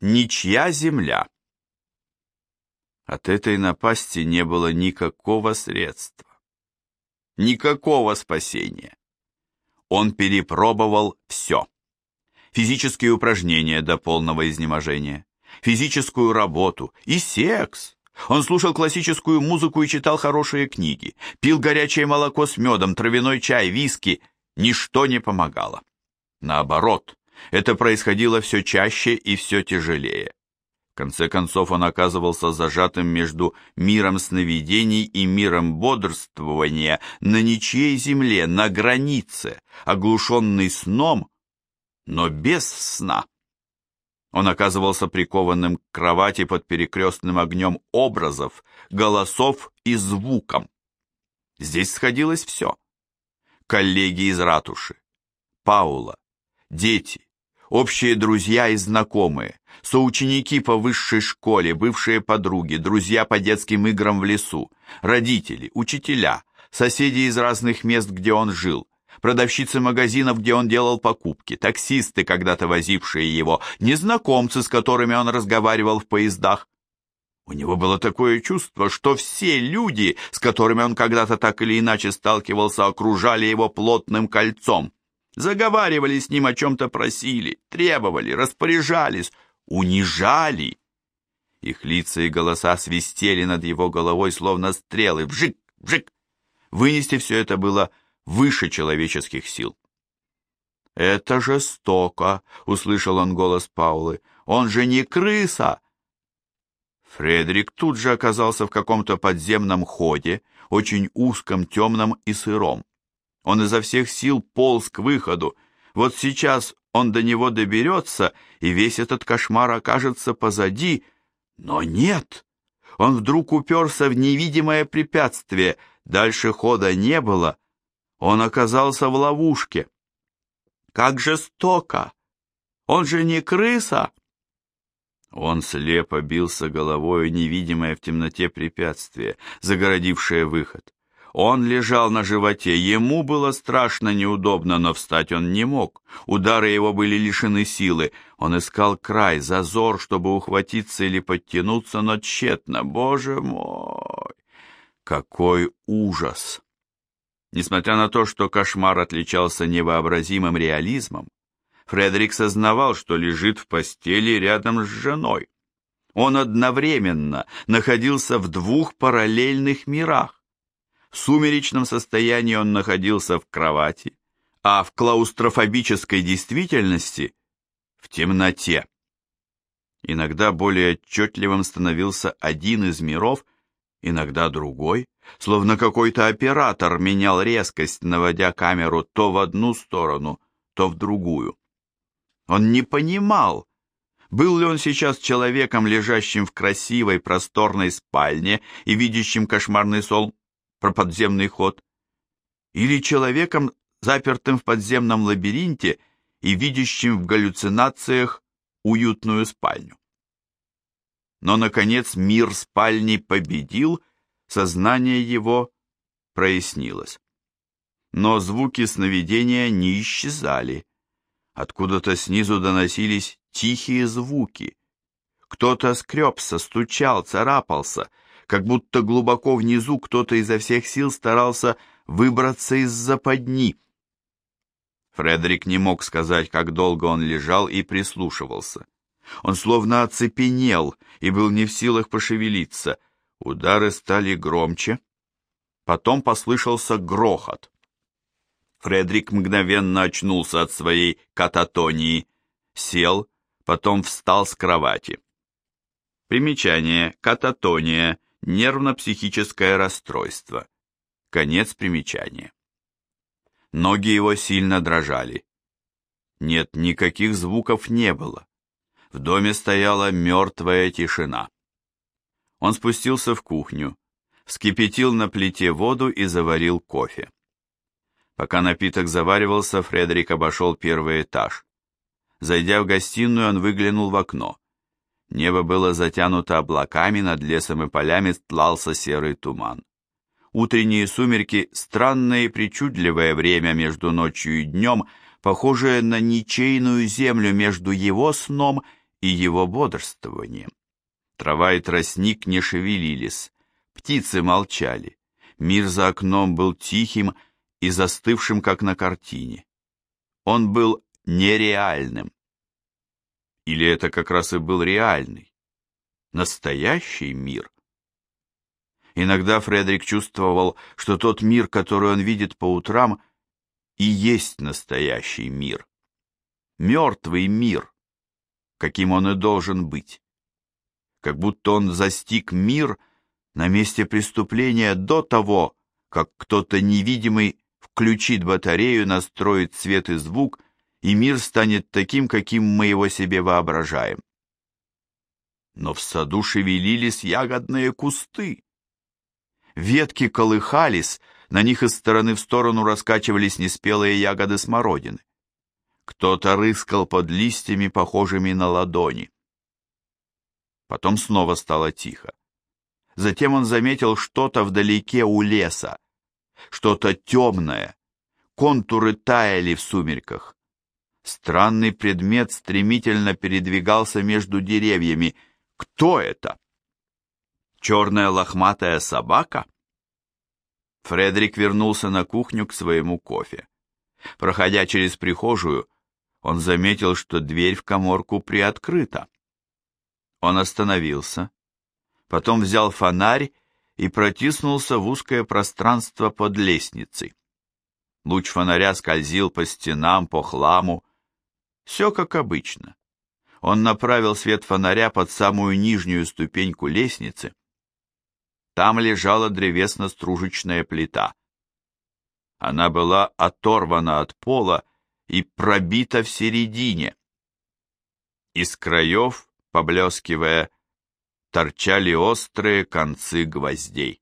ничья земля. От этой напасти не было никакого средства, никакого спасения. Он перепробовал все. Физические упражнения до полного изнеможения, физическую работу и секс. Он слушал классическую музыку и читал хорошие книги, пил горячее молоко с медом, травяной чай, виски. Ничто не помогало. Наоборот, это происходило все чаще и все тяжелее. В конце концов он оказывался зажатым между миром сновидений и миром бодрствования на ничьей земле, на границе, оглушенный сном, но без сна. Он оказывался прикованным к кровати под перекрестным огнем образов, голосов и звуком. Здесь сходилось все. Коллеги из ратуши, Паула, дети, общие друзья и знакомые, соученики по высшей школе, бывшие подруги, друзья по детским играм в лесу, родители, учителя, соседи из разных мест, где он жил, продавщицы магазинов, где он делал покупки, таксисты, когда-то возившие его, незнакомцы, с которыми он разговаривал в поездах. У него было такое чувство, что все люди, с которыми он когда-то так или иначе сталкивался, окружали его плотным кольцом. Заговаривали с ним о чем-то просили, требовали, распоряжались, унижали. Их лица и голоса свистели над его головой, словно стрелы. Вжик, вжик. Вынести все это было выше человеческих сил. «Это жестоко», — услышал он голос Паулы. «Он же не крыса!» Фредерик тут же оказался в каком-то подземном ходе, очень узком, темном и сыром. Он изо всех сил полз к выходу. Вот сейчас он до него доберется, и весь этот кошмар окажется позади. Но нет! Он вдруг уперся в невидимое препятствие. Дальше хода не было. Он оказался в ловушке. Как жестоко! Он же не крыса! Он слепо бился головой невидимое в темноте препятствие, загородившее выход. Он лежал на животе, ему было страшно неудобно, но встать он не мог. Удары его были лишены силы. Он искал край, зазор, чтобы ухватиться или подтянуться, но тщетно. Боже мой! Какой ужас! Несмотря на то, что кошмар отличался невообразимым реализмом, Фредерик сознавал, что лежит в постели рядом с женой. Он одновременно находился в двух параллельных мирах. В сумеречном состоянии он находился в кровати, а в клаустрофобической действительности – в темноте. Иногда более отчетливым становился один из миров, иногда другой, словно какой-то оператор менял резкость, наводя камеру то в одну сторону, то в другую. Он не понимал, был ли он сейчас человеком, лежащим в красивой просторной спальне и видящим кошмарный сон про подземный ход, или человеком, запертым в подземном лабиринте и видящим в галлюцинациях уютную спальню. Но, наконец, мир спальни победил, сознание его прояснилось. Но звуки сновидения не исчезали. Откуда-то снизу доносились тихие звуки. Кто-то скребся, стучал, царапался — как будто глубоко внизу кто-то изо всех сил старался выбраться из западни. Фредерик не мог сказать, как долго он лежал и прислушивался. Он словно оцепенел и был не в силах пошевелиться. Удары стали громче. Потом послышался грохот. Фредерик мгновенно очнулся от своей кататонии, сел, потом встал с кровати. Примечание. Кататония нервно-психическое расстройство. Конец примечания. Ноги его сильно дрожали. Нет, никаких звуков не было. В доме стояла мертвая тишина. Он спустился в кухню, вскипятил на плите воду и заварил кофе. Пока напиток заваривался, Фредерик обошел первый этаж. Зайдя в гостиную, он выглянул в окно. Небо было затянуто облаками, над лесом и полями стлался серый туман. Утренние сумерки – странное и причудливое время между ночью и днем, похожее на ничейную землю между его сном и его бодрствованием. Трава и тростник не шевелились, птицы молчали, мир за окном был тихим и застывшим, как на картине. Он был нереальным. Или это как раз и был реальный, настоящий мир? Иногда Фредерик чувствовал, что тот мир, который он видит по утрам, и есть настоящий мир. Мертвый мир, каким он и должен быть. Как будто он застиг мир на месте преступления до того, как кто-то невидимый включит батарею, настроит свет и звук, и мир станет таким, каким мы его себе воображаем. Но в саду шевелились ягодные кусты. Ветки колыхались, на них из стороны в сторону раскачивались неспелые ягоды смородины. Кто-то рыскал под листьями, похожими на ладони. Потом снова стало тихо. Затем он заметил что-то вдалеке у леса, что-то темное. Контуры таяли в сумерках. Странный предмет стремительно передвигался между деревьями. Кто это? Черная лохматая собака? Фредерик вернулся на кухню к своему кофе. Проходя через прихожую, он заметил, что дверь в коморку приоткрыта. Он остановился, потом взял фонарь и протиснулся в узкое пространство под лестницей. Луч фонаря скользил по стенам, по хламу, все как обычно. Он направил свет фонаря под самую нижнюю ступеньку лестницы. Там лежала древесно-стружечная плита. Она была оторвана от пола и пробита в середине. Из краев, поблескивая, торчали острые концы гвоздей.